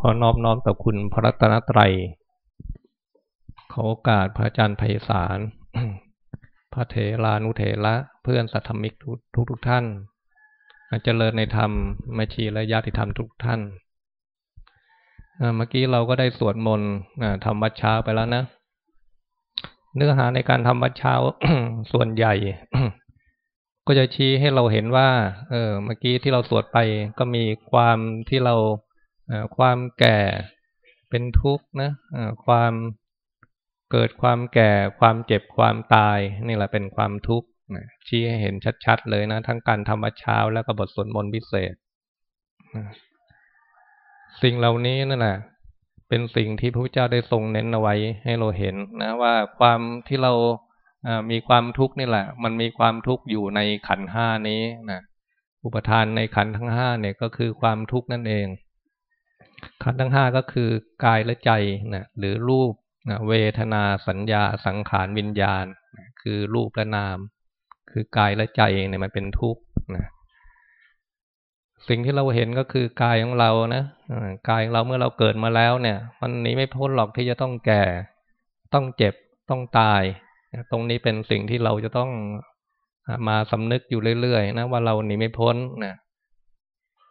ขอนอบน้อมต่อคุณพระรัตนตรัย ขอโอกาสพระอาจารย์ไพศาล พระเถรานุเถระเพื่อนสัตธมิกทุกทุกท่านอาจเจริญในธรรมม่ชีและญาติธรรมทุกท่าน เมื่อกี้เราก็ได้สวดมนต์ทำวัดเช้าไปแล้วนะ เนื้อหาในการทำวัดเช้าส่วนใหญ่ ก็จะชี้ให้เราเห็นว่า เออเมื่อกี้ที่เราสวดไปก็มีความที่เรา ความแก่เป็นทุกข์นะความเกิดความแก่ความเจ็บความตาย นี่แหละเป็นความทุกข์ชี้ให้เห็นชัด ๆ เลยนะ ทั้งการทำวัดเช้าแล้วก็บทสวดมนต์พิเศษ สิ่งเหล่านี้นั่นแหละเป็นสิ่งที่พระเจ้าได้ทรงเน้นเอาไว้ให้เราเห็นนะว่าความที่เรามีความทุกข์นี่แหละ มันมีความทุกข์อยู่ในขันห้านี้นะอุปทานในขันทั้งห้าเนี่ยก็คือความทุกข์นั่นเอง ขันทั้งห้าก็คือกายและใจนะหรือรูปนะเวทนาสัญญาสังขารวิญญาณนะคือรูปและนาม คือกายและใจเนี่ยมันเป็นทุกข์นะสิ่งที่เราเห็นก็คือกายของเรานะกายของเราเมื่อเราเกิดมาแล้วเนี่ย มันหนีไม่พ้นหรอกที่จะต้องแก่ ต้องเจ็บต้องตาย ตรงนี้เป็นสิ่งที่เราจะต้องมาสำนึกอยู่เรื่อยๆนะว่าเราหนีไม่พ้นนะ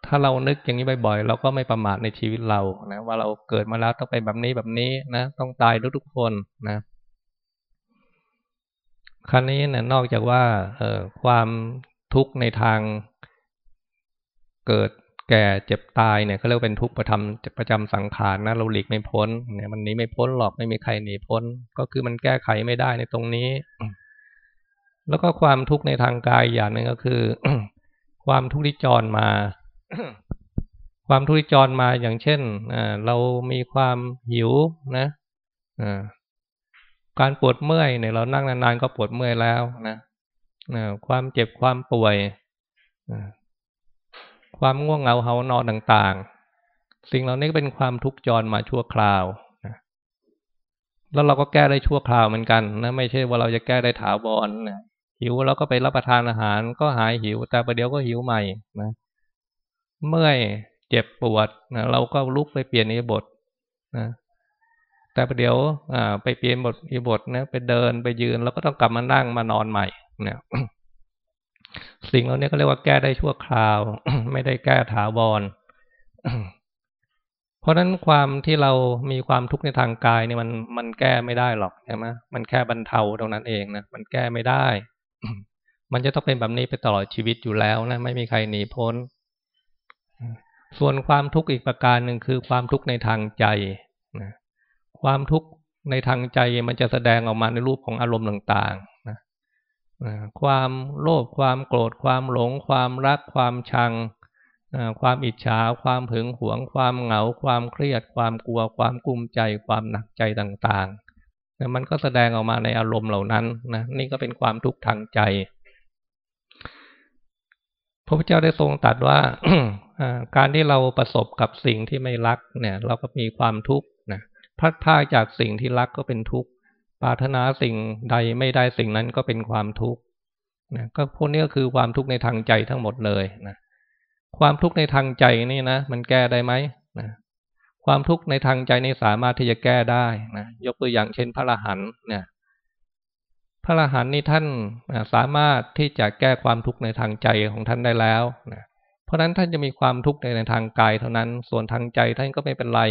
ถ้าเรานึกอย่างนี้บ่อยๆ เราก็ไม่ประมาทในชีวิตเรานะว่าเราเกิดมาแล้วต้องเป็นแบบนี้แบบนี้นะ ต้องตายทุกๆคนนะครั้นี้เนี่ยนอกจากว่าเออความทุกข์ในทางเกิดแก่เจ็บตายเนี่ยเขาเรียกเป็นทุกข์ประจำประจำสังขารนะเราหลีกไม่พ้นเนี่ยมันนี้ไม่พ้นหรอกไม่มีใครหนีพ้น ก็คือมันแก้ไขไม่ได้ในตรงนี้ แล้วก็ความทุกข์ในทางกายอย่างหนึ่งก็คือ ความทุกข์ที่จรมา ความทุกข์จรมาอย่างเช่นเรามีความหิวนะการปวดเมื่อยเนี่ยเรานั่งนานๆก็ปวดเมื่อยแล้วนะความเจ็บความป่วยความง่วงเหงาเหานอนต่างๆ สิ่งเหล่านี้ก็เป็นความทุกข์จรมาชั่วคราวแล้วเราก็แก้ได้ชั่วคราวเหมือนกันนะไม่ใช่ว่าเราจะแก้ได้ถาวรนะหิวแล้วก็ไปรับประทานอาหารก็หายหิวแต่ประเดี๋ยวก็หิวใหม่นะ เมื่อยเจ็บปวดนะเราก็ลุกไปเปลี่ยนอิบทนะแต่ประเดี๋ยวอ่าไปเปลี่ยนบทอิบทนะไปเดินไปยืน แล้วก็ต้องกลับมานั่งมานอนใหม่เนี่ยสิ่งเหล่านี้ก็เรียกว่าแก้ได้ชั่วคราว ไม่ได้แก้ถาวร เพราะนั้นความที่เรามีความทุกข์ในทางกายเนี่ยมันมันแก้ไม่ได้หรอกใช่ไหมมันแค่บรรเทาตรงนั้นเองนะมันแก้ไม่ได้ มันจะต้องเป็นแบบนี้ไปตลอดชีวิตอยู่แล้วนะไม่มีใครหนีพ้น ส่วนความทุกข์อีกประการหนึ่งคือความทุกข์ในทางใจนะความทุกข์ในทางใจมันจะแสดงออกมาในรูปของอารมณ์ต่างๆนะความโลภความโกรธความหลง ความรักความชัง ความอิจฉา ความผึงหวง ความเหงา ความเครียด ความกลัว ความกุ้มใจ ความหนักใจต่างๆมันก็แสดงออกมาในอารมณ์เหล่านั้นนะนี่ก็เป็นความทุกข์ทางใจพระพุทธเจ้าได้ทรงตรัสว่า การที่เราประสบกับสิ่งที่ไม่รักเนี่ย เราก็มีความทุกข์นะพัดพาจากสิ่งที่รักก็เป็นทุกข์ปรารถนาสิ่งใดไม่ได้สิ่งนั้นก็เป็นความทุกข์นะก็พวกนี้ก็คือความทุกข์ในทางใจทั้งหมดเลยนะความทุกข์ในทางใจนี่นะมันแก้ได้ไหมนะความทุกข์ในทางใจนี่สามารถที่จะแก้ได้นะยกตัวอย่างเช่น พระอรหันต์เนี่ย พระอรหันต์นี่ท่านสามารถที่จะแก้ความทุกข์ในทางใจของท่านได้แล้วนะ เพราะฉะนั้นท่านจะมีความทุกข์ในทางกายเท่านั้น ส่วนทางใจท่านก็ไม่เป็นไร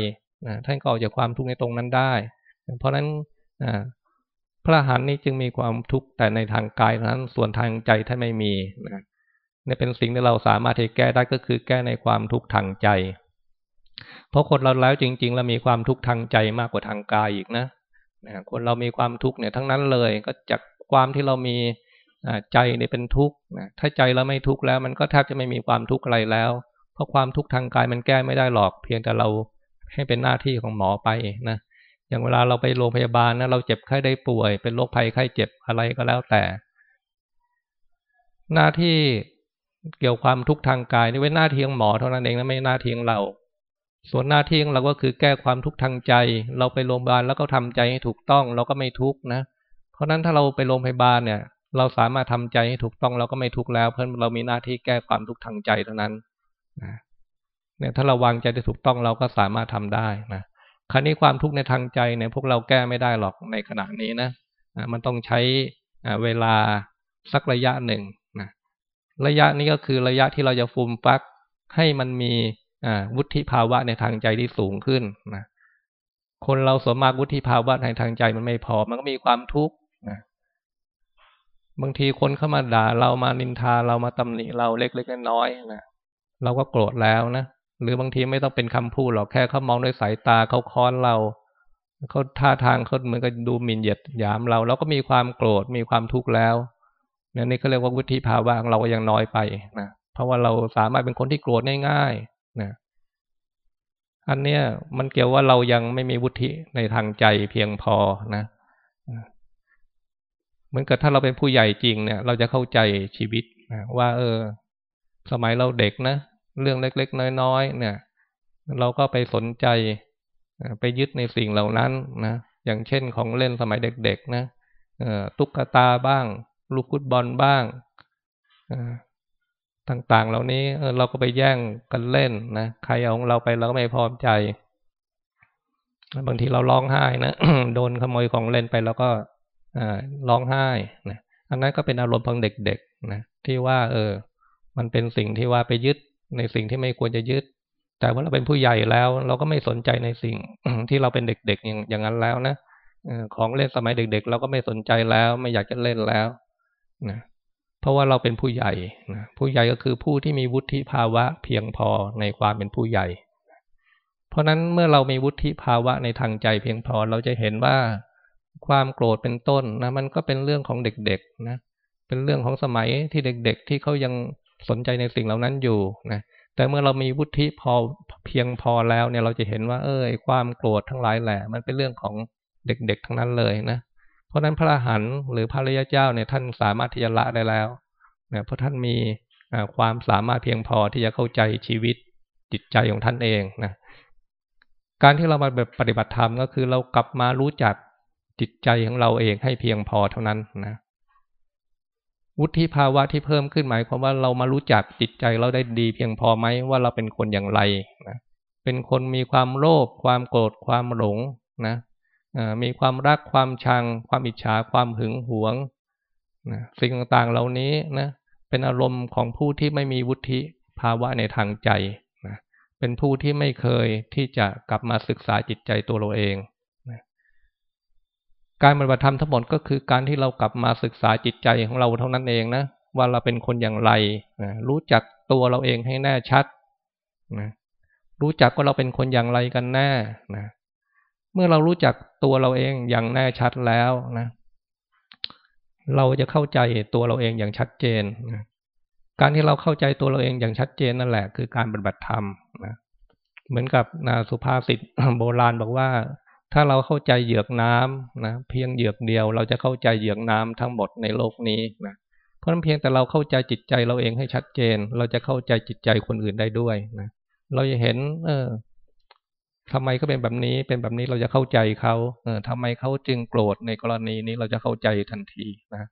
นะท่านก็ออกจากความทุกข์ในตรงนั้นได้ เพราะฉะนั้นพระอรหันต์นี้จึงมีความทุกข์แต่ในทางกายเท่านั้น ส่วนทางใจท่านไม่มีนะนี่เป็นสิ่งที่เราสามารถที่แก้ได้ก็คือแก้ในความทุกข์ทางใจ เพราะคนเราแล้วจริง ๆ เรามีความทุกข์ทางใจมากกว่าทางกายอีกนะคนเรามีความทุกข์เนี่ยทั้งนั้นเลย ก็จากความที่เรามี ใจเนี่ยเป็นทุกข์ถ้าใจเราไม่ทุกข์แล้ว มันก็แทบจะไม่มีความทุกข์อะไรแล้ว เพราะความทุกข์ทางกายมันแก้ไม่ได้หรอก เพียงแต่เราให้เป็นหน้าที่ของหมอไปนะอย่างเวลาเราไปโรงพยาบาลนะเราเจ็บไข้ได้ป่วย เป็นโรคภัยไข้เจ็บอะไรก็แล้วแต่ หน้าที่เกี่ยวความทุกข์ทางกายนี่เป็นหน้าที่ของหมอเท่านั้นเองนะไม่หน้าที่ของเรา ส่วนหน้าที่ของเราก็คือแก้ความทุกข์ทางใจ เราไปโรงพยาบาลแล้วก็ทำใจให้ถูกต้อง เราก็ไม่ทุกข์นะ เพราะนั้นถ้าเราไปโรงพยาบาลเนี่ย เราสามารถทำใจให้ถูกต้องเราก็ไม่ทุกข์แล้ว เพราะเรามีหน้าที่แก้ความทุกข์ทางใจเท่านั้นนะเนี่ยถ้าเราวางใจได้ถูกต้องเราก็สามารถทำได้นะคราวนี้ความทุกข์ในทางใจเนี่ยพวกเราแก้ไม่ได้หรอกในขณะนี้นะมันต้องใช้เวลาสักระยะหนึ่งนะระยะนี้ก็คือระยะที่เราจะฟูมฟักให้มันมีวุฒิภาวะในทางใจที่สูงขึ้นนะคนเราสมมากวุฒิภาวะในทางใจมันไม่พอ มันก็มีความทุกข์ บางทีคนเข้ามาด่าเรามานินทาเรามาตำหนิเราเล็กๆน้อยๆนะเราก็โกรธแล้วนะหรือบางทีไม่ต้องเป็นคำพูดหรอกแค่เขามองด้วยสายตาเขาค้อนเราเขาท่าทางเขาเหมือนกับดูหมิ่นเหยียดหยามเราเราก็มีความโกรธมีความทุกข์แล้วเนี่ยนี่เขาเรียกว่าวุฒิภาวะของเราก็ยังน้อยไปนะเพราะว่าเราสามารถเป็นคนที่โกรธง่ายๆนะอันเนี้ยมันเกี่ยวว่าเรายังไม่มีวุฒิในทางใจเพียงพอนะ เหมือนกับถ้าเราเป็นผู้ใหญ่จริงเนี่ย เราจะเข้าใจชีวิตนะว่า เออ สมัยเราเด็กนะเรื่องเล็ก ๆ น้อยๆเนี่ย เราก็ไปสนใจไปยึดในสิ่งเหล่านั้นนะอย่างเช่นของเล่นสมัยเด็ก ๆ นะตุ๊กตาบ้าง ลูกฟุตบอลบ้างต่างๆ เหล่านี้เราก็ไปแย่งกันเล่นนะใครเอาของเราไปเราก็ไม่พอใจ บางทีเราร้องไห้นะโดนขโมยของเล่นไปแล้วก็ ร้องไห้นะอันนั้นก็เป็นอารมณ์ของเด็กๆนะที่ว่า เออ มันเป็นสิ่งที่ว่าไปยึดในสิ่งที่ไม่ควรจะยึด แต่ว่าเราเป็นผู้ใหญ่แล้ว เราก็ไม่สนใจในสิ่งที่เราเป็นเด็กๆอย่างอย่างนั้นแล้วนะของเล่นสมัยเด็ก ๆ เราก็ไม่สนใจแล้ว ไม่อยากจะเล่นแล้วนะเพราะว่าเราเป็นผู้ใหญ่นะผู้ใหญ่ก็คือผู้ที่มีวุฒิภาวะเพียงพอในความเป็นผู้ใหญ่ เพราะนั้นเมื่อเรามีวุฒิภาวะในทางใจเพียงพอเราจะเห็นว่า ความโกรธเป็นต้นนะมันก็เป็นเรื่องของเด็กๆนะเป็นเรื่องของสมัยที่เด็กๆ ที่เขายังสนใจในสิ่งเหล่านั้นอยู่นะแต่เมื่อเรามีวุฒิพอเพียงพอแล้วเนี่ยเราจะเห็นว่า เออความโกรธทั้งหลายแหละมันเป็นเรื่องของเด็กๆทั้งนั้นเลยนะเพราะนั้นพระอรหันต์หรือพระรยาเจ้าเนี่ยท่านสามารถที่จะละได้แล้วนะเพราะท่านมีความสามารถเพียงพอที่จะเข้าใจชีวิตจิตใจของท่านเองนะการที่เรามาแบบปฏิบัติธรรมก็คือเรากลับมารู้จัก จิตใจของเราเองให้เพียงพอเท่านั้นนะวุฒิภาวะที่เพิ่มขึ้นหมายความว่าเรามารู้จักจิตใจเราได้ดีเพียงพอไหมว่าเราเป็นคนอย่างไรนะเป็นคนมีความโลภความโกรธความหลงนะมีความรักความชัง ความอิจฉาความหึงหวงนะสิ่งต่างๆเหล่านี้นะเป็นอารมณ์ของผู้ที่ไม่มีวุฒิภาวะในทางใจนะเป็นผู้ที่ไม่เคยที่จะกลับมาศึกษาจิตใจตัวเราเอง การปฏิบัติธรรมทั้งหมดก็คือการที่เรากลับมาศึกษาจิตใจของเราเท่านั้นเองนะว่าเราเป็นคนอย่างไรนะรู้จักตัวเราเองให้แน่ชัดนะรู้จักว่าเราเป็นคนอย่างไรกันแน่นะเมื่อเรารู้จักตัวเราเองอย่างแน่ชัดแล้วนะเราจะเข้าใจตัวเราเองอย่างชัดเจนนะการที่เราเข้าใจตัวเราเองอย่างชัดเจนนั่นแหละคือการปฏิบัติธรรมนะเหมือนกับนาสุภาษิตโบราณบอกว่า ถ้าเราเข้าใจเหยือกน้ำนะเพียงเหยือกเดียว เราจะเข้าใจเหยือกน้ำทั้งหมดในโลกนี้นะเพราะนั้นเพียงแต่เราเข้าใจจิตใจเราเองให้ชัดเจน เราจะเข้าใจจิตใจคนอื่นได้ด้วยนะเราจะเห็น เออทำไมเขาเป็นแบบนี้เป็นแบบนี้เราจะเข้าใจเขาเออทำไมเขาจึงโกรธในกรณีนี้เราจะเข้าใจทันทีนะ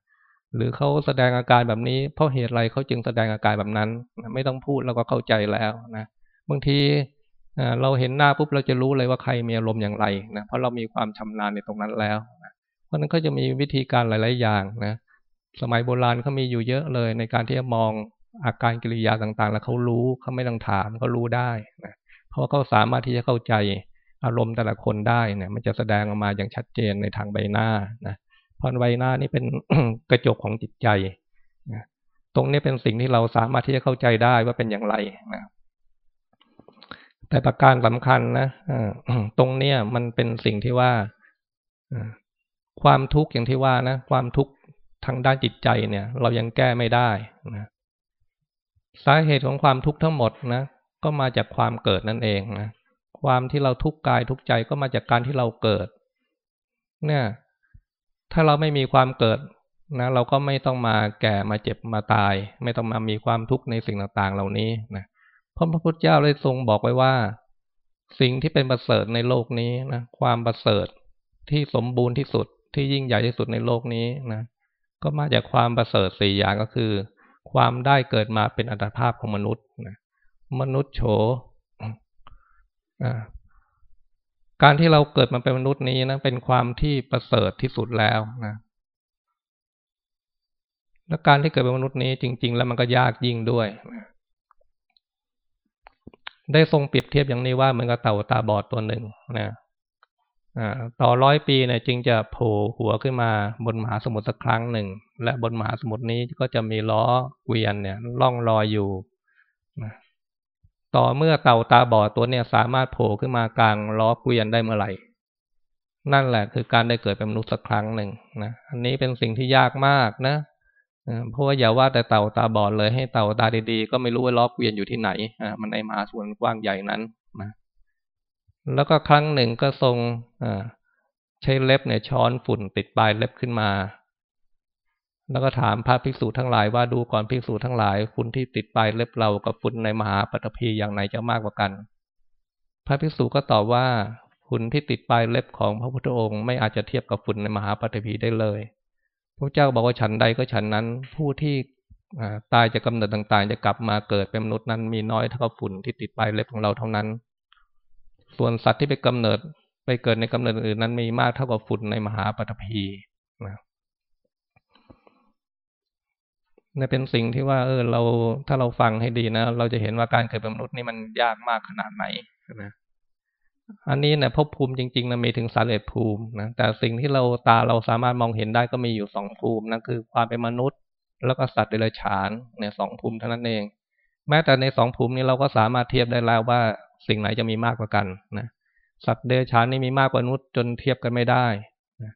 หรือเขาแสดงอาการแบบนี้ เพราะเหตุอะไรเขาจึงแสดงอาการแบบนั้น ไม่ต้องพูดเราก็เข้าใจแล้วนะบางที เราเห็นหน้าปุ๊บเราจะรู้เลยว่าใครมีอารมณ์อย่างไรนะเพราะเรามีความชำนาญในตรงนั้นแล้วนะเพราะนั้นก็จะมีวิธีการหลาย ๆ อย่างนะสมัยโบราณเขามีอยู่เยอะเลย ในการที่จะมองอาการกิริยาต่าง ๆ แล้วเขารู้เขาไม่ต้องถามเขารู้ได้นะเพราะเขาสามารถที่จะเข้าใจอารมณ์แต่ละคนได้นี่ยมันจะแสดงออกมาอย่างชัดเจนในทางใบหน้านะเพราะใบหน้านี่เป็นกระจกของจิตใจนะตรงนี้เป็นสิ่งที่เราสามารถที่จะเข้าใจได้ว่าเป็นอย่างไรนะ แต่ประการสำคัญนะตรงเนี้ยมันเป็นสิ่งที่ว่าความทุกข์อย่างที่ว่านะความทุกข์ทางด้านจิตใจเนี่ย เรายังแก้ไม่ได้นะสาเหตุของความทุกข์ทั้งหมดนะก็มาจากความเกิดนั่นเองนะความที่เราทุกข์กายทุกข์ใจก็มาจากการที่เราเกิด เนี่ย ถ้าเราไม่มีความเกิดนะเราก็ไม่ต้องมาแก่มาเจ็บมาตาย ไม่ต้องมามีความทุกข์ในสิ่งต่างๆ เหล่านี้นะ พระพุทธเจ้าได้ทรงบอกไว้ว่า สิ่งที่เป็นประเสริฐในโลกนี้นะความประเสริฐที่สมบูรณ์ที่สุดที่ยิ่งใหญ่ที่สุดในโลกนี้นะก็มาจากความประเสริฐสี่อย่างก็คือ ความได้เกิดมาเป็นอัตภาพของมนุษย์นะมนุษย์โฉการที่เราเกิดมาเป็นมนุษย์นี้นะเป็นความที่ประเสริฐที่สุดแล้วนะและการที่เกิดเป็นมนุษย์นี้จริง ๆ แล้วมันก็ยากยิ่งด้วยนะ ได้ทรงเปรียบเทียบอย่างนี้ว่าเหมือนกับเต่าตาบอดตัวหนึ่งนะต่อร้อยปีเนี่ยจึงจะโผล่หัวขึ้นมาบนมหาสมุทรสักครั้งหนึ่ง และบนมหาสมุทรนี้ก็จะมีล้อเกวียนเนี่ยล่องลอยอยู่นะต่อเมื่อเต่าตาบอดตัวเนี่ยสามารถโผล่ขึ้นมากลางล้อเกวียนได้เมื่อไหร่ นั่นแหละคือการได้เกิดเป็นมนุษย์สักครั้งหนึ่งนะอันนี้เป็นสิ่งที่ยากมากนะ เพราะว่าอย่าว่าแต่เต่าตาบอดเลยให้เต่าตาดีๆ ก็ไม่รู้ว่าล้อเกวียนอยู่ที่ไหนอ่ามันในมหาสวนกว้างใหญ่นั้นนะแล้วก็ครั้งหนึ่งก็ทรงใช้เล็บเนี่ยช้อนฝุ่นติดปลายเล็บขึ้นมา แล้วก็ถามพระภิกษุทั้งหลายว่าดูก่อนภิกษุทั้งหลายฝุ่นที่ติดปลายเล็บเรากับฝุ่นในมหาปฐพีอย่างไหนจะมากกว่ากัน พระภิกษุก็ตอบว่าฝุ่นที่ติดปลายเล็บของพระพุทธองค์ ไม่อาจจะเทียบกับฝุ่นในมหาปฐพีได้เลย พระเจ้าบอกว่าฉันใดก็ฉันนั้น ผู้ที่ตายจากกาเนิดต่างๆ จะกลับมาเกิดเป็นมนุษย์นั้นมีน้อยเท่าฝุ่นที่ติดปลายเล็บของเราเท่านั้น ส่วนสัตว์ที่ไปกำเนิดไปเกิดในกำเนิดอื่นนั้นมีมากเท่ากับฝุ่นในมหาปฐพีนะนี่เป็นสิ่งที่ว่า เออ เราถ้าเราฟังให้ดีนะเราจะเห็นว่าการเกิดเป็นมนุษย์นี่มันยากมากขนาดไหนนะ อันนี้เนี่ยภพภูมิจริงๆนะมีถึงสารเอ็ดภูมินะแต่สิ่งที่เราตาเราสามารถมองเห็นได้ก็มีอยู่สองภูมินั่นคือความเป็นมนุษย์ แล้วก็สัตว์เดรัจฉานเนี่ยสองภูมิเท่านั้นเอง แม้แต่ในสองภูมินี้เราก็สามารถเทียบได้แล้วว่าสิ่งไหนจะมีมากกว่ากันนะสัตว์เดรัจฉานนี่มีมากกว่ามนุษย์จนเทียบกันไม่ได้นะ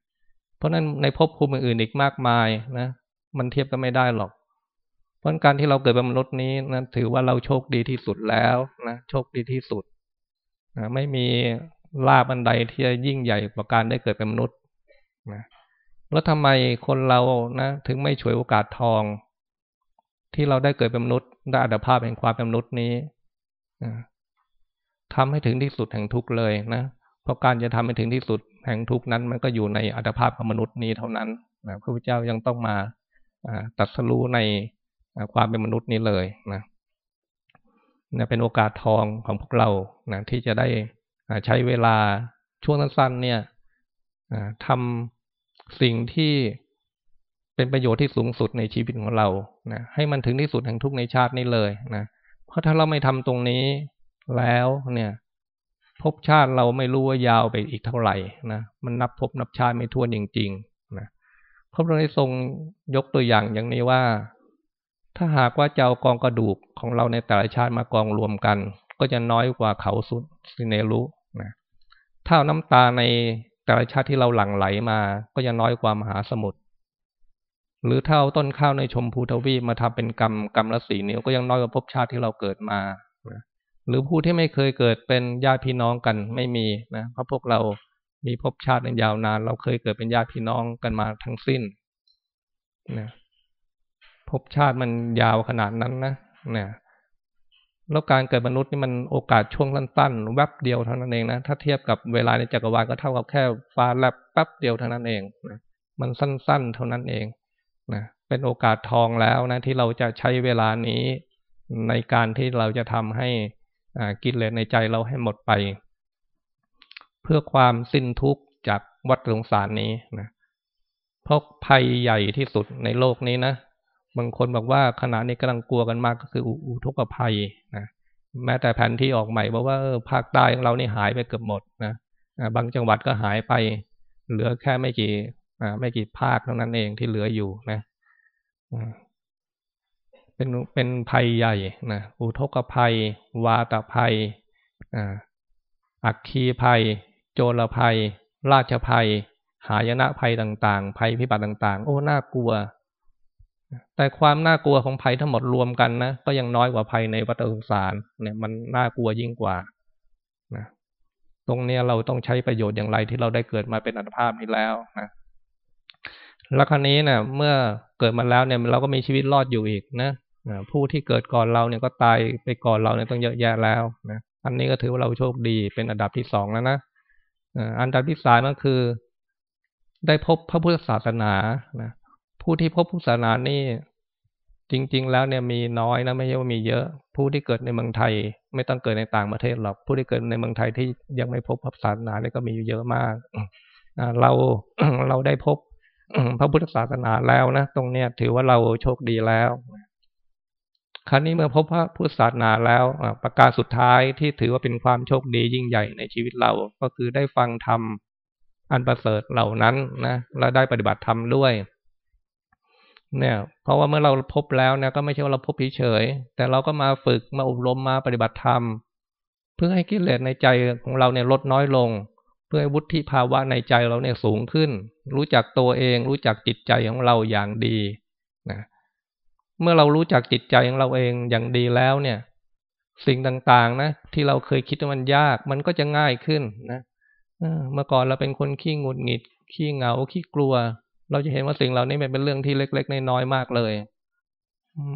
เพราะนั้นในภพภูมิอื่นอีกมากมายนะมันเทียบกันไม่ได้หรอกเพราะการที่เราเกิดเป็นมนุษย์นี้นะถือว่าเราโชคดีที่สุดแล้วนะโชคดีที่สุด นะไม่มีลาบอันใดที่จะยิ่งใหญ่กว่าการได้เกิดเป็นมนุษย์นะแล้วทำไมคนเรานะถึงไม่ฉวยโอกาสทอง ที่เราได้เกิดเป็นมนุษย์ได้อัตภาพแห่งความเป็นมนุษย์นี้นะทำให้ถึงที่สุดแห่งทุกเลยนะเพราะการจะทำให้ถึงที่สุดแห่งทุกนั้น มันก็อยู่ในอัตภาพของมนุษย์นี้เท่านั้นนะพระพุทธเจ้ายังต้องมาตัดสู้ในความเป็นมนุษย์นี้เลยนะ นะเป็นโอกาสทองของพวกเรานะที่จะได้ใช้เวลาช่วงสั้นๆเนี่ยทำสิ่งที่เป็นประโยชน์ที่สูงสุดในชีวิตของเรานะให้มันถึงที่สุดแห่งทุกในชาตินี้เลยนะเพราะถ้าเราไม่ทำตรงนี้แล้วเนี่ยภพชาติเราไม่รู้ว่ายาวไปอีกเท่าไหร่นะมันนับภพนับชาติไม่ท้วจริงๆนะพระพุทธได้ทรงยกตัวอย่างอย่างนี้ว่า ถ้าหากว่าเจ้ากองกระดูกของเราในแต่ละชาติมากองรวมกัน ก็จะน้อยกว่าเขาสุดสิเนรุนะถ้าน้ำตาในแต่ละชาติที่เราหลั่งไหลมา ก็จะน้อยกว่ามหาสมุทรหรือถ้าเอาต้นข้าวในชมพูทวีมาทำเป็นกรรมกรรมละสีนิ้วก็ยังน้อยกว่าภพชาติที่เราเกิดมาหรือผู้ที่ไม่เคยเกิดเป็นญาติพี่น้องกันไม่มีนะเพราะพวกเรามีภพชาติยาวนาน เราเคยเกิดเป็นญาติพี่น้องกันมาทั้งสิ้นนะ ภพชาติมันยาวขนาดนั้นนะเนี่ยแล้วการเกิดมนุษย์นี่มันโอกาสช่วงสั้นๆแวบเดียวเท่านั้นเองนะถ้าเทียบกับเวลาในจักรวาลก็เท่ากับแค่ฟ้าแลบแป๊บเดียวเท่านั้นเองนะมันสั้น ๆ เท่านั้นเองนะเป็นโอกาสทองแล้วนะ ที่เราจะใช้เวลานี้ในการที่เราจะทำให้กิเลสในใจเราให้หมดไป เพื่อความสิ้นทุกข์จากวัฏสงสารนี้นะเพราะภัยใหญ่ที่สุดในโลกนี้นะ บางคนบอกว่าขณะนี้กำลังกลัวกันมากก็คืออุทกภัยนะแม้แต่แผนที่ออกใหม่บอกว่าภาคใต้ของเรานี่หายไปเกือบหมดนะบางจังหวัดก็หายไป เหลือแค่ไม่กี่ไม่กี่ภาคเท่านั้นเองที่เหลืออยู่นะเป็นเป็นภัยใหญ่นะอุทกภัย วาตภัยอักคีภัย โจรภัย ราชภัย หายนะภัยต่าง ๆ ภัยพิบัติต่าง ๆ โอ้น่ากลัว แต่ความน่ากลัวของภัยทั้งหมดรวมกันนะก็ยังน้อยกว่าภัยในวัฏสงสารเนี่ยมันน่ากลัวยิ่งกว่านะตรงเนี้ยเราต้องใช้ประโยชน์อย่างไรที่เราได้เกิดมาเป็นอัตภาพนี้แล้วนะแล้วครั้นี้เนี่ยเมื่อเกิดมาแล้วเนี่ยเราก็มีชีวิตรอดอยู่อีกนะผู้ที่เกิดก่อนเราเนี่ยก็ตายไปก่อนเราเนี่ยต้องเยอะแยะแล้วนะอันนี้ก็ถือว่าเราโชคดีเป็นอันดับที่สองแล้วนะอันดับที่สามก็คือ ได้พบพระพุทธศาสนานะ ผู้ที่พบพุทธศาสนานี่ จริง ๆ แล้วเนี่ยมีน้อยนะไม่ใช่ว่ามีเยอะ ผู้ที่เกิดในเมืองไทย ไม่ต้องเกิดในต่างประเทศหรอก ผู้ที่เกิดในเมืองไทยที่ยังไม่พบพระศาสนาเนี่ยก็มีอยู่เยอะมากเราเราได้พบพระพุทธศาสนาแล้วนะตรงเนี้ย ถือว่าเราโชคดีแล้ว ครั้นี้เมื่อพบพระพุทธศาสนาแล้วประการสุดท้ายที่ถือว่าเป็นความโชคดียิ่งใหญ่ในชีวิตเราก็คือได้ฟังธรรมอันประเสริฐเหล่านั้นนะและได้ปฏิบัติธรรมด้วย เนี่ยเพราะว่าเมื่อเราพบแล้วเนี่ยก็ไม่ใช่ว่าเราพบเฉยแต่เราก็มาฝึกมาอบรมมาปฏิบัติธรรม เพื่อให้กิเลสในใจของเราเนี่ยลดน้อยลง เพื่อให้วุฒิภาวะในใจเราเนี่ยสูงขึ้น รู้จักตัวเอง รู้จักจิตใจของเราอย่างดีนะเมื่อเรารู้จักจิตใจของเราเองอย่างดีแล้วเนี่ย สิ่งต่างๆนะที่เราเคยคิดว่ามันยาก มันก็จะง่ายขึ้นนะเมื่อก่อนเราเป็นคนขี้งุดหงิด ขี้เหงาขี้กลัว เราจะเห็นว่าสิ่งเหล่านี้เป็นเรื่องที่เล็ก ๆ น้อยๆมากเลย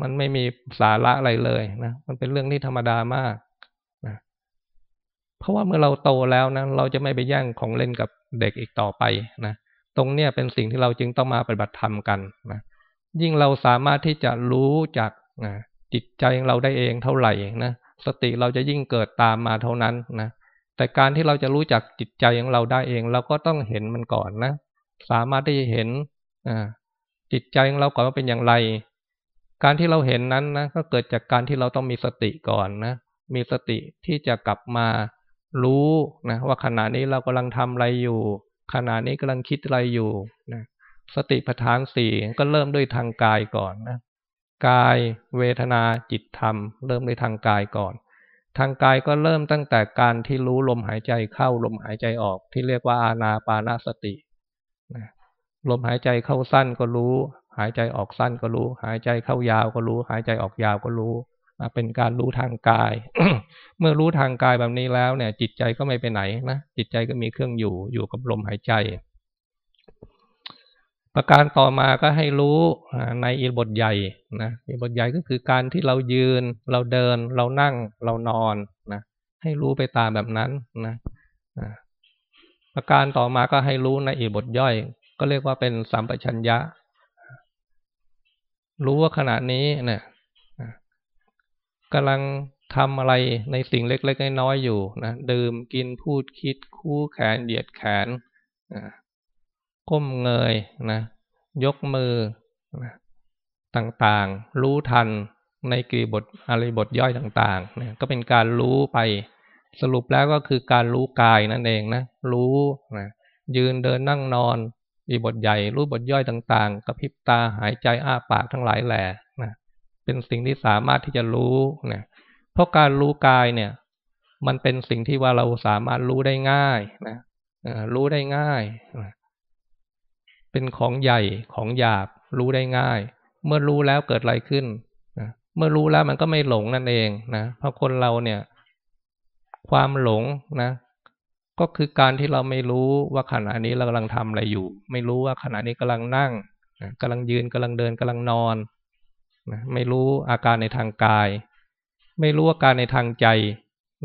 มันไม่มีสาระอะไรเลยนะ มันเป็นเรื่องที่ธรรมดามากนะเพราะว่าเมื่อเราโตแล้วนะเราจะไม่ไปแย่งของเล่นกับเด็กอีกต่อไปนะตรงเนี้ยเป็นสิ่งที่เราจึงต้องมาปฏิบัติธรรมกันนะยิ่งเราสามารถที่จะรู้จักนะจิตใจของเราได้เองเท่าไหร่นะสติเราจะยิ่งเกิดตามมาเท่านั้นนะแต่การที่เราจะรู้จักจิตใจของเราได้เอง เราก็ต้องเห็นมันก่อนนะ สามารถที่จะเห็นจิตใจของเราก่อนว่าเป็นอย่างไร การที่เราเห็นนั้นนะก็เกิดจากการที่เราต้องมีสติก่อนนะ มีสติที่จะกลับมารู้นะว่าขณะนี้เรากำลังทำอะไรอยู่ ขณะนี้กำลังคิดอะไรอยู่นะสติปัฏฐานสี่ก็เริ่มด้วยทางกายก่อนนะกายเวทนาจิตธรรม เริ่มด้วยทางกายก่อน ทางกายก็เริ่มตั้งแต่การที่รู้ลมหายใจเข้าลมหายใจออก ที่เรียกว่าอานาปานาสติ ลมหายใจเข้าสั้นก็รู้ หายใจออกสั้นก็รู้ หายใจเข้ายาวก็รู้ หายใจออกยาวก็รู้เป็นการรู้ทางกาย เมื่อรู้ทางกายแบบนี้แล้วเนี่ย จิตใจก็ไม่ไปไหนนะจิตใจก็มีเครื่องอยู่อยู่กับลมหายใจ ประการต่อมาก็ให้รู้ในอิบทใหญ่นะอิบทใหญ่ก็คือการที่เรายืน เราเดิน เรานั่ง เรานอนนะให้รู้ไปตามแบบนั้นนะ ประการต่อมาก็ให้รู้ในอิบทย่อย ก็เรียกว่าเป็นสัมปชัญญะ รู้ว่าขณะนี้เนี่ยกำลังทำอะไรในสิ่งเล็กๆน้อยๆอยู่นะดื่มกินพูดคิดคู่แขนเหยียดแขนก้มเงยนะยกมือนะต่างๆ รู้ทันในกรีบทอะไรบทย่อยต่างๆนะก็เป็นการรู้ไป สรุปแล้วก็คือการรู้กายนั่นเองนะ รู้นะยืนเดินนั่งนอนมีบทใหญ่ รู้บทย่อยต่างๆกระพริบตาหายใจอ้าปากทั้งหลายแหล่นะเป็นสิ่งที่สามารถที่จะรู้นะเพราะการรู้กายเนี่ย มันเป็นสิ่งที่ว่าเราสามารถรู้ได้ง่ายนะรู้ได้ง่ายเป็นของใหญ่ของหยาบ รู้ได้ง่าย เมื่อรู้แล้วเกิดอะไรขึ้นเมื่อรู้แล้วมันก็ไม่หลงนั่นเองนะเพราะคนเราเนี่ย ความหลงนะ ก็คือการที่เราไม่รู้ว่าขณะนี้เรากำลังทำอะไรอยู่ ไม่รู้ว่าขณะนี้กำลังนั่งนะกำลังยืนกำลังเดินกำลังนอนนะไม่รู้อาการในทางกาย ไม่รู้อาการในทางใจ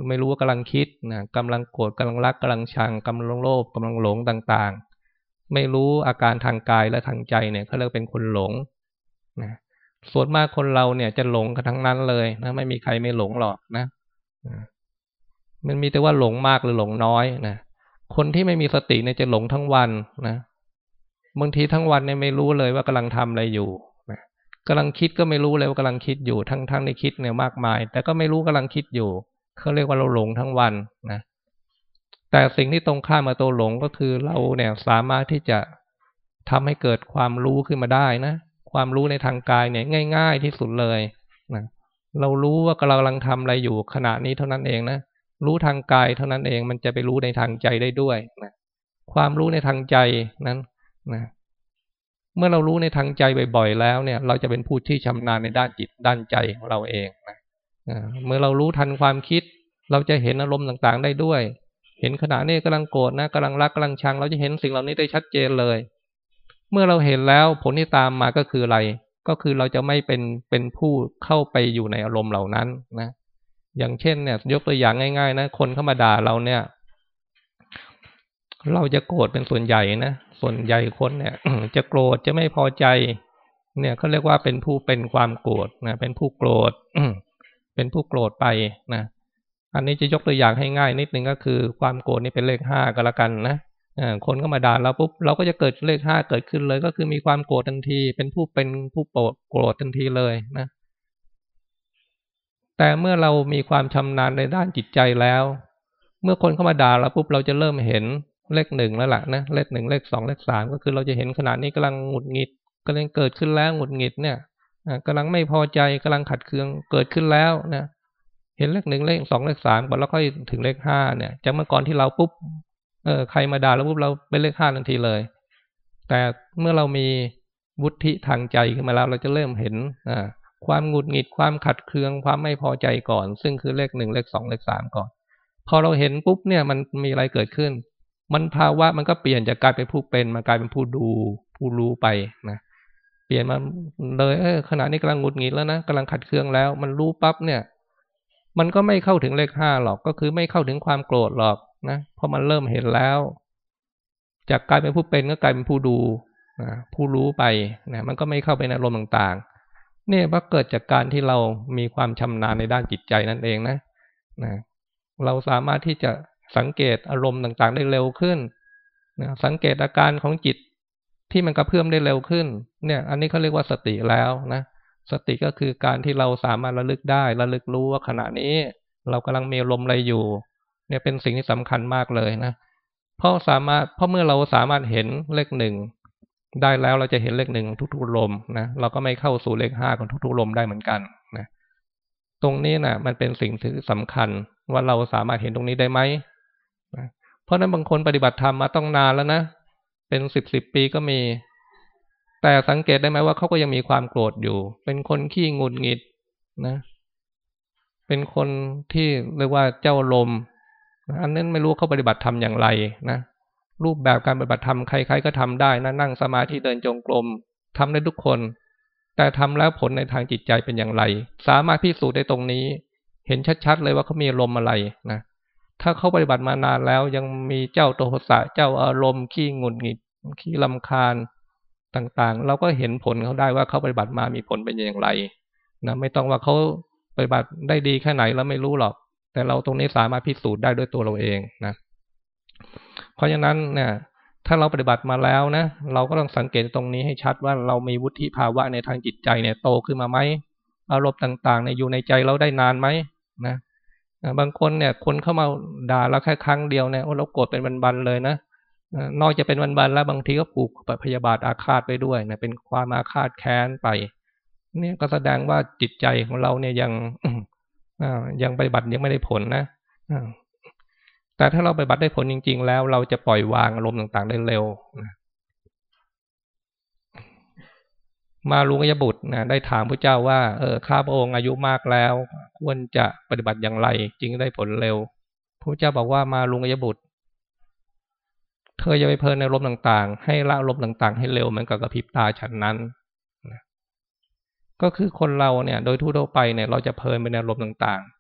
ไม่รู้ว่ากำลังคิดนะกำลังโกรธกำลังรักกำลังชังกำลังโลภกำลังหลงต่างๆ ไม่รู้อาการทางกายและทางใจเนี่ยเขาเรียกเป็นคนหลงนะส่วนมากคนเราเนี่ยจะหลงกันทั้งนั้นเลยนะไม่มีใครไม่หลงหรอกนะ มันมีแต่ว่าหลงมากหรือหลงน้อยนะคนที่ไม่มีสติเนี่ยจะหลงทั้งวันนะบางทีทั้งวันเนี่ยไม่รู้เลยว่ากำลังทำอะไรอยู่นะกำลังคิดก็ไม่รู้เลยว่ากำลังคิดอยู่ทั้งทั้งในคิดเนี่ยมากมาย แต่ก็ไม่รู้กำลังคิดอยู่เขาเรียกว่าเราหลงทั้งวันนะแต่สิ่งที่ตรงข้ามมาตัวหลงก็คือเราเนี่ยสามารถที่จะทำให้เกิดความรู้ขึ้นมาได้นะความรู้ในทางกายเนี่ยง่าย ๆ ที่สุดเลยนะเรารู้ว่ากำลังทำอะไรอยู่ขณะนี้เท่านั้นเองนะ รู้ทางกายเท่านั้นเองมันจะไปรู้ในทางใจได้ด้วยนะความรู้ในทางใจนั้นนะเมื่อเรารู้ในทางใจบ่อยๆแล้วเนี่ย เราจะเป็นผู้ที่ชำนาญในด้านจิตด้านใจของเราเองนะเมื่อเรารู้ทันความคิด เราจะเห็นอารมณ์ต่างๆได้ด้วย เห็นขณะนี้กำลังโกรธนะกำลังรักกำลังชัง เราจะเห็นสิ่งเหล่านี้ได้ชัดเจนเลย เมื่อเราเห็นแล้วผลที่ตามมาก็คืออะไร ก็คือเราจะไม่เป็นเป็นผู้เข้าไปอยู่ในอารมณ์เหล่านั้นนะ อย่างเช่นเนี่ย ยกตัวอย่างง่ายๆนะคนเข้ามาด่าเราเนี่ย เราจะโกรธเป็นส่วนใหญ่นะส่วนใหญ่คนเนี่ย จะโกรธจะไม่พอใจ เนี่ยเขาเรียกว่าเป็นผู้เป็นความโกรธนะเป็นผู้โกรธเป็นผู้โกรธไปนะอันนี้จะยกตัวอย่างให้ง่ายนิดนึงก็คือ ความโกรธนี่เป็นเลขห้าก็แล้วกันนะคนก็มาด่าเราปุ๊บเราก็จะเกิดเลขห้าเกิดขึ้นเลย ก็คือมีความโกรธทันที เป็นผู้เป็นผู้โกรธทันทีเลยนะ แต่เมื่อเรามีความชำนาญในด้านจิตใจแล้ว เมื่อคนเข้ามาด่าเราปุ๊บเราจะเริ่มเห็นเลขหนึ่งแล้วล่ะนะเลขหนึ่งเลขสองเลขสามก็คือเราจะเห็นขนาดนี้กำลังหงุดหงิดกำลังเกิดขึ้นแล้วหงุดหงิดเนี่ยกำลังไม่พอใจกำลังขัดเคืองเกิดขึ้นแล้วนะเห็นเลขหนึ่งเลขสองเลขสามก่อนแล้วค่อยถึงเลขห้าเนี่ยจากเมื่อก่อนที่เราปุ๊บเออใครมาด่าแล้วปุ๊บเราเป็นเลขห้าทันทีเลย แต่เมื่อเรามีวุฒิทางใจขึ้นมาแล้ว เราจะเริ่มเห็นอ่า ความหงุดหงิดความขัดเคืองความไม่พอใจก่อน ซึ่งคือเลขหนึ่งเลขสองเลขสามก่อน พอเราเห็นปุ๊บเนี่ยมันมีอะไรเกิดขึ้น มันภาวะมันก็เปลี่ยนจากกลายเป็นผู้เป็นมากลายเป็นผู้ดู ผู้รู้ไปนะเปลี่ยนมาเลยเออขณะนี้กำลังหงุดหงิดแล้วนะกำลังขัดเคืองแล้ว มันรู้ปั๊บเนี่ย มันก็ไม่เข้าถึงเลขห้าหรอกก็คือไม่เข้าถึงความโกรธหรอกนะเพราะมันเริ่มเห็นแล้ว จากกลายเป็นผู้เป็นก็กลายเป็นผู้ดูนะผู้รู้ไปนะมันก็ไม่เข้าไปในอารมณ์ต่างๆ เนี่ยว่าเกิดจากการที่เรามีความชำนาญในด้านจิตใจนั่นเองนะนะ เราสามารถที่จะสังเกตอารมณ์ต่างๆได้เร็วขึ้นนะสังเกตอาการของจิตที่มันกระเพื่อมได้เร็วขึ้น เนี่ย อันนี้เขาเรียกว่าสติแล้วนะ สติก็คือการที่เราสามารถระลึกได้ระลึกรู้ว่าขณะนี้ เรากำลังมีลมอะไรอยู่ เนี่ยเป็นสิ่งที่สำคัญมากเลยนะเพราะสามารถเพราะเมื่อเราสามารถเห็นเลขหนึ่ง ได้แล้วเราจะเห็นเลขหนึ่งทุกๆลมนะเราก็ไม่เข้าสู่เลขห้าของทุกๆลมได้เหมือนกันนะตรงนี้นะ่ะ มันเป็นสิ่งที่สำคัญว่าเราสามารถเห็นตรงนี้ได้ไหมนะเพราะนั้นบางคนปฏิบัติธรรมมาต้องนานแล้วนะเป็นสิบสิบปีก็มี แต่สังเกตได้ไหมว่าเขาก็ยังมีความโกรธอยู่ เป็นคนขี้งุดงิดนะ เป็นคนที่เรียกว่าเจ้าลมอันนั้นไม่รู้เขาปฏิบัติธรรมอย่างไรนะ รูปแบบการปฏิบัติธรรมใครๆก็ทำได้นะนั่งสมาธิเดินจงกรมทำได้ทุกคน แต่ทำแล้วผลในทางจิตใจเป็นอย่างไร สามารถพิสูจน์ได้ตรงนี้ เห็นชัดๆเลยว่าเขามีลมอะไรนะถ้าเขาปฏิบัติมานานแล้วยังมีเจ้าโทสะเจ้าอารมณ์ขี้งุนงิดขี้ลำคาญต่างๆ เราก็เห็นผลเขาได้ว่าเขาปฏิบัติมามีผลเป็นอย่างไรนะไม่ต้องว่าเขาปฏิบัติได้ดีแค่ไหนเราไม่รู้หรอก แต่เราตรงนี้สามารถพิสูจน์ได้ด้วยตัวเราเองนะ เพราะฉะนั้นเนี่ยถ้าเราปฏิบัติมาแล้วนะเราก็ต้องสังเกตตรงนี้ให้ชัดว่าเรามีวุฒิภาวะในทางจิตใจเนี่ยโตขึ้นมาไหมอารมณ์ต่างๆเนี่ยอยู่ในใจเราได้นานไหมนะบางคนเนี่ยคนเข้ามาด่าเราแค่ครั้งเดียวเนี่ยโอ้เราโกรธเป็นบันๆเลยนะนอกจากเป็นวันๆแล้วบางทีก็ปลูกพยาบาทอาฆาตไปด้วยนะเป็นความอาฆาตแค้นไป เนี่ยก็แสดงว่าจิตใจของเราเนี่ยยังยังปฏิบัติยังไม่ได้ผลนะ แต่ถ้าเราไปบัติได้ผลจริง ๆ แล้ว เราจะปล่อยวางอารมณ์ต่าง ๆ ได้เร็วมาลุงยบุตรนะได้ถามพระเจ้าว่า เออข้าพระองค์อายุมากแล้ว ควรจะปฏิบัติอย่างไรจึงได้ผลเร็วพระเจ้าบอกว่ามาลุงยบุตร เธออย่าไปเพลินในลมต่างๆ ให้ละลมต่างๆ ให้เร็วเหมือนกับกระพริบตาฉันนั้นก็คือคนเราเนี่ย โดยทั่วไปเนี่ย เราจะเพลินไปในลมต่างๆ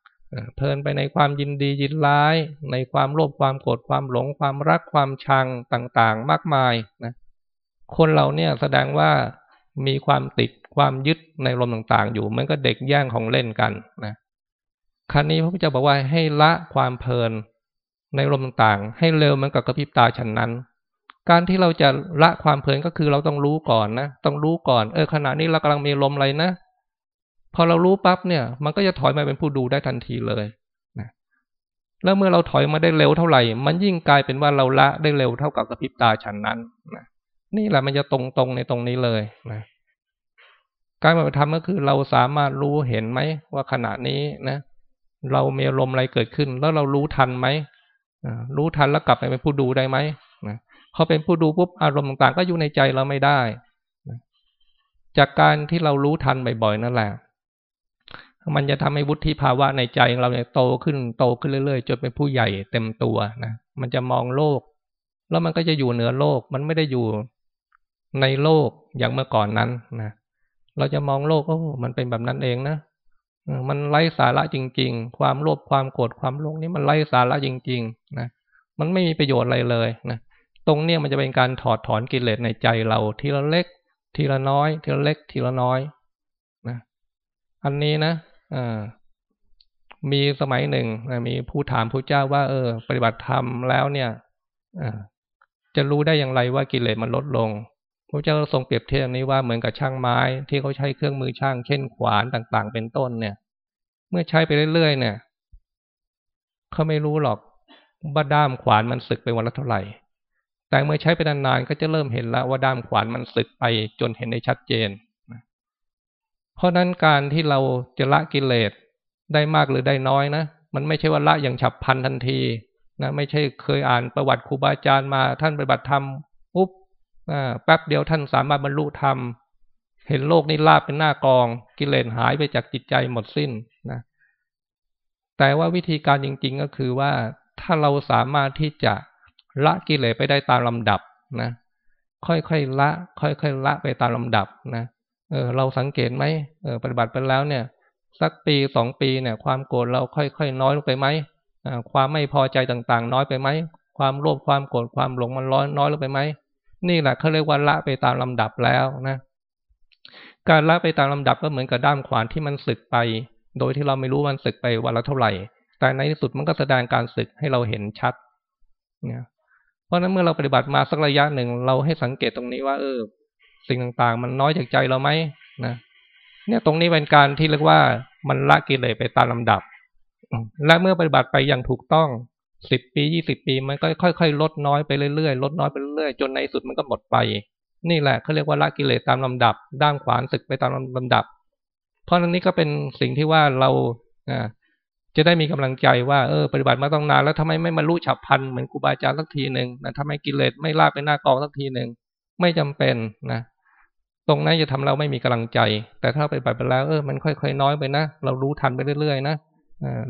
เพลินไปในความยินดียินร้าย ในความโลภความโกรธความหลง ความรักความชังต่างๆ มากมายนะคนเราเนี่ยแสดงว่ามีความติดความยึดในลมต่างๆ อยู่เหมือนกับเด็กแย่งของเล่นกันนะครั้นี้พระพุทธเจ้าบอกว่าให้ละความเพลินในลมต่างๆ ให้เร็วเหมือนกับกระพริบตาฉันนั้น การที่เราจะละความเพลินก็คือเราต้องรู้ก่อนนะต้องรู้ก่อน เออขณะนี้เรากำลังมีลมอะไรนะ พอเรารู้ปั๊บเนี่ย มันก็จะถอยมาเป็นผู้ดูได้ทันทีเลยนะแล้วเมื่อเราถอยมาได้เร็วเท่าไหร่ มันยิ่งกลายเป็นว่าเราละได้เร็วเท่ากับกระพริบตาฉันนั้นนะนี่แหละมันจะตรงๆในตรงนี้เลยนะการปฏิบัติธรรมก็คือเราสามารถรู้เห็นไหมว่าขณะนี้นะเรามีอารมณ์อะไรเกิดขึ้น แล้วเรารู้ทันไหมรู้ทันแล้วกลับไปเป็นผู้ดูได้ไหมนะพอเป็นผู้ดูปุ๊บอารมณ์ต่างๆ ก็อยู่ในใจเราไม่ได้ จากการที่เรารู้ทันบ่อยๆนั่นแหละ มันจะทำให้วุฒิภาวะในใจของเราเนี่ยโตขึ้นโตขึ้นเรื่อยๆจนเป็นผู้ใหญ่เต็มตัวนะมันจะมองโลก แล้วมันก็จะอยู่เหนือโลก มันไม่ได้อยู่ในโลกอย่างเมื่อก่อนนั้นนะเราจะมองโลกโอ้มันเป็นแบบนั้นเองนะมันไร้สาระจริง ๆ ความโลภความโกรธความหลงนี่มันไร้สาระจริง ๆ นะมันไม่มีประโยชน์อะไรเลยนะตรงเนี้ยมันจะเป็นการถอดถอนกิเลสในใจเราทีละเล็ก ทีละน้อย ทีละเล็ก ทีละน้อยนะอันนี้นะ มีสมัยหนึ่งมีผู้ถามพระเจ้าว่า เออ ปฏิบัติธรรมแล้วเนี่ยจะรู้ได้อย่างไรว่ากิเลสมันลดลงพระเจ้าทรงเปรียบเทียบนี้ว่าเหมือนกับช่างไม้ที่เขาใช้เครื่องมือช่างเช่นขวานต่างๆ เป็นต้นเนี่ย เมื่อใช้ไปเรื่อยๆเนี่ยเขาไม่รู้หรอกว่าด้ามขวานมันสึกไปวันละเท่าไหร่ แต่เมื่อใช้ไปนานๆก็จะเริ่มเห็นแล้วว่าด้ามขวานมันสึกไปจนเห็นได้ชัดเจน เพราะนั้นการที่เราจะละกิเลสได้มากหรือได้น้อยนะ มันไม่ใช่ว่าละอย่างฉับพลันทันทีนะไม่ใช่เคยอ่านประวัติครูบาอาจารย์มา ท่านปฏิบัติธรรมปุ๊บแป๊บเดียวท่านสามารถบรรลุธรรม เห็นโลกนี้ลาบเป็นหน้ากอง กิเลสหายไปจากจิตใจหมดสิ้นนะแต่ว่าวิธีการจริง ๆ ก็คือว่าถ้าเราสามารถที่จะละกิเลสไปได้ตามลำดับนะ ค่อยๆละ ค่อยๆละไปตามลำดับนะ เออเราสังเกตไหมเออปฏิบัติไปแล้วเนี่ย สักปีสองปีเนี่ย ความโกรธเราค่อยๆน้อยลงไปไหมความไม่พอใจต่างๆ น้อยไปไหมความโลภความโกรธความหลงมันร้อนน้อยลงไปไหมนี่แหละเขาเรียกว่าละไปตามลำดับแล้วนะ การละไปตามลำดับก็เหมือนกับด้ามขวานที่มันสึกไป โดยที่เราไม่รู้มันสึกไปวันละเท่าไหร่ แต่ในที่สุดมันก็แสดงการสึกให้เราเห็นชัดเนี่ยเพราะนั้นเมื่อเราปฏิบัติมาสักระยะหนึ่งเราให้สังเกตตรงนี้ว่าเออ สิ่งต่างๆ มันน้อยจากใจเราไหมนะเนี่ยตรงนี้เป็นการที่เรียกว่ามันละกิเลสไปตามลำดับ และเมื่อปฏิบัติไปอย่างถูกต้องสิบปียี่สิบปี มันก็ค่อยๆลดน้อยไปเรื่อยๆลดน้อยไปเรื่อยๆจนในสุดมันก็หมดไป นี่แหละเขาเรียกว่าละกิเลสตามลำดับ ด้านขวานศึกไปตามลำดับ เพราะนั้นนี่ก็เป็นสิ่งที่ว่าเราจะได้มีกำลังใจว่าเออปฏิบัติมาต้องนานแล้วทำไมไม่มารู้ฉับพันเหมือนครูบาอาจารย์สักทีหนึ่งนะทำไมกิเลสไม่ลากไปหน้ากองสักทีหนึ่งไม่จำเป็นนะ ตรงนั้นจะทำเราไม่มีกำลังใจ แต่ถ้าไปไปแล้วเออมันค่อยๆน้อยไปนะเรารู้ทันไปเรื่อยๆนะ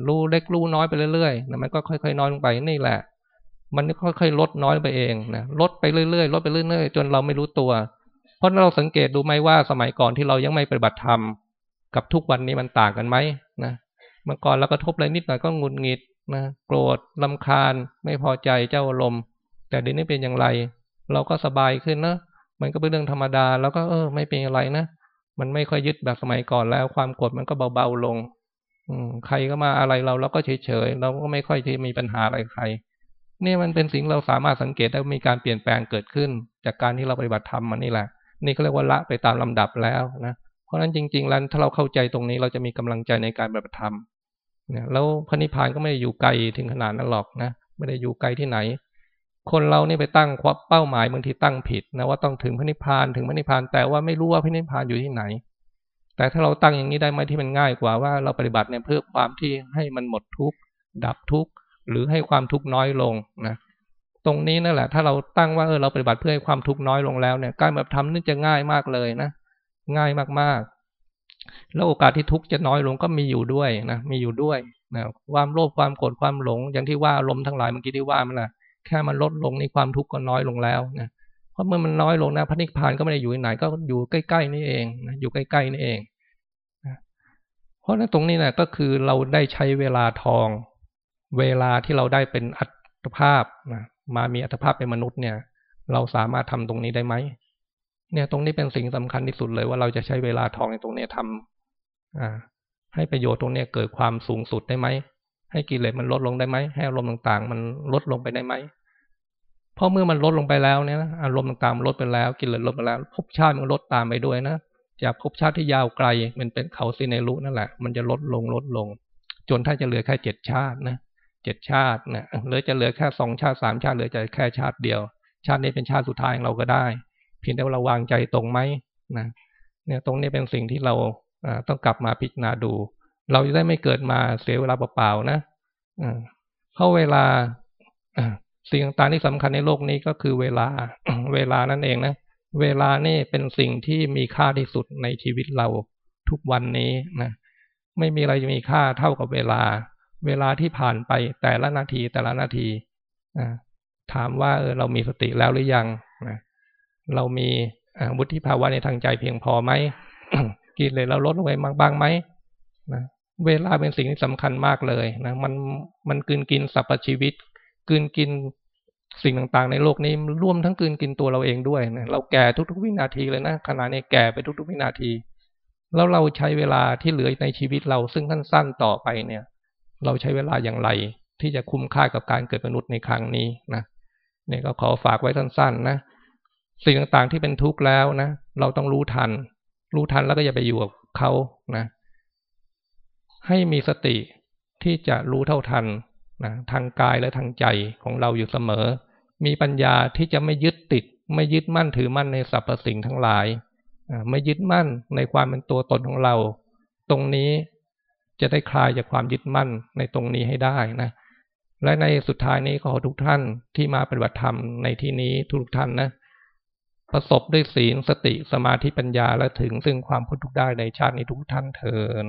รู้เล็กรู้น้อยไปเรื่อยๆนะมันก็ค่อยๆน้อยลงไปนี่แหละ มันค่อยๆลดน้อยไปเองนะลดไปเรื่อยๆลดไปเรื่อยๆจนเราไม่รู้ตัว เพราะเราสังเกตดูไหมว่าสมัยก่อนที่เรายังไม่ปฏิบัติธรรมกับทุกวันนี้มันต่างกันไหมนะเมื่อก่อนเราก็ทบอะไรนิดหน่อยก็งุนงิดนะโกรธลาคาญ ไม่พอใจเจ้าอารมณ์แต่เดี๋ยวนี้เป็นอย่างไร เราก็สบายขึ้นนะ มันก็เป็นเรื่องธรรมดา แล้วก็เออ ไม่เป็นอะไรนะมันไม่ค่อยยึดแบบสมัยก่อนแล้ว ความกดมันก็เบาๆลง อืมใครก็มาอะไรเราเราก็เฉยๆเราก็ไม่ค่อยที่มีปัญหาอะไรใครนี่มันเป็นสิ่งเราสามารถสังเกตได้มีการเปลี่ยนแปลงเกิดขึ้น จากการที่เราปฏิบัติธรรมมันนี่แหละ นี่ก็เรียกว่าละไปตามลำดับแล้วนะเพราะฉะนั้นจริงๆแล้วถ้าเราเข้าใจตรงนี้เราจะมีกำลังใจในการปฏิบัติธรรมเนี่ยแล้วพระนิพพานก็ไม่ได้อยู่ไกลถึงขนาดนั้นหรอกนะไม่ได้อยู่ไกลที่ไหน คนเรานี่ไปตั้งควเป้าหมายบางทีตั้งผิดนะว่าต้องถึงพระนิพพานถึงพระนิพพานแต่ว่าไม่รู้ว่าพระนิพพานอยู่ที่ไหน แต่ถ้าเราตั้งอย่างนี้ได้ไหมที่มันง่ายกว่าว่าเราปฏิบัติเนี่ยเพื่อความที่ให้มันหมดทุกข์ดับทุกข์หรือให้ความทุกข์น้อยลงนะตรงนี้นั่นแหละ ถ้าเราตั้งว่าเออเราปฏิบัติเพื่อให้ความทุกข์น้อยลงแล้วเนี่ยการแบบทำนี่จะง่ายมากเลยนะง่ายมากๆ แล้วโอกาสที่ทุกข์จะน้อยลงก็มีอยู่ด้วยนะมีอยู่ด้วยนะความโลภความโกรธความหลง อย่างที่ว่าลมทั้งหลายเมื่อกี้ที่ว่ามันแหละ แค่มันลดลงในความทุกข์ก็น้อยลงแล้วนะเพราะเมื่อมันน้อยลงนะพระนิพพานก็ไม่ได้อยู่ไหนก็อยู่ใกล้ๆนี่เองนะอยู่ใกล้ๆนี่เองนะเพราะนั้นตรงนี้นะก็คือเราได้ใช้เวลาทอง เวลาที่เราได้เป็นอัตภาพนะมามีอัตภาพเป็นมนุษย์เนี่ย เราสามารถทำตรงนี้ได้ไหมเนี่ยตรงนี้เป็นสิ่งสำคัญที่สุดเลยว่าเราจะใช้เวลาทองในตรงนี้ทำอ่า ให้ประโยชน์ตรงนี้เกิดความสูงสุดได้ไหม ให้กิเลสมันลดลงได้ไหมให้อารมณ์ต่างๆ มันลดลงไปได้ไหมเพราะเมื่อมันลดลงไปแล้วเนี่ยอารมณ์ต่างๆลดไปแล้วกิเลสลดไปแล้วภพชาติมันลดตามไปด้วยนะจากภพชาติที่ยาวไกลมันเป็นเขาซีเนรุนั่นแหละ มันจะลดลงลดลง จนถ้าจะเหลือแค่เจ็ดชาตินะเจ็ดชาตินะหรือจะเหลือแค่สองชาติสามชาติเหลือจะแค่ชาติเดียว ชาตินี้เป็นชาติสุดท้ายของเราก็ได้ เพียงแต่ว่าเราวางใจตรงไหมนะเนี่ยตรงนี้เป็นสิ่งที่เราต้องกลับมาพิจารณาดู เราจะได้ไม่เกิดมาเสียเวลาเปล่าๆนะเพราะเวลาสิ่งต่างๆที่สำคัญในโลกนี้ก็คือเวลาเวลานั่นเองนะ เวลานี่เป็นสิ่งที่มีค่าที่สุดในชีวิตเราทุกวันนี้นะไม่มีอะไรจะมีค่าเท่ากับเวลา เวลาที่ผ่านไปแต่ละนาทีแต่ละนาทีถามว่าเออเรามีสติแล้วหรือยังนะเรามีวุฒิภาวะในทางใจเพียงพอไหมกินเลยเราลดลงไปบ้างไหมนะ เวลาเป็นสิ่งที่สำคัญมากเลยนะมันมันกินกินสรรพชีวิตกินกินสิ่งต่างๆ ในโลกนี้ร่วมทั้งกืนกินตัวเราเองด้วยนะเราแก่ทุก ๆ วินาทีเลยนะขณะนี้แก่ไปทุก ๆ วินาที แล้วเราใช้เวลาที่เหลือในชีวิตเราซึ่งท่านสั้นต่อไปเนี่ย เราใช้เวลาอย่างไร ที่จะคุ้มค่ากับการเกิดมนุษย์ในครั้งนี้นะเนี่ยก็ขอฝากไว้สั้นๆนะสิ่งต่างๆที่เป็นทุกข์แล้วนะเราต้องรู้ทัน รู้ทันแล้วก็อย่าไปอยู่กับเขานะ ให้มีสติที่จะรู้เท่าทันนะทางกายและทางใจของเราอยู่เสมอ มีปัญญาที่จะไม่ยึดติด ไม่ยึดมั่นถือมั่นในสรรพสิ่งทั้งหลายไม่ยึดมั่นในความเป็นตัวตนของเรา ตรงนี้จะได้คลายจากความยึดมั่นในตรงนี้ให้ได้นะและในสุดท้ายนี้ขอทุกท่านที่มาปฏิบัติธรรมในที่นี้ทุกท่านนะประสบด้วยศีลสติสมาธิปัญญาและถึงซึ่งความพ้นทุกข์ได้ในชาตินี้ทุกท่านเทิน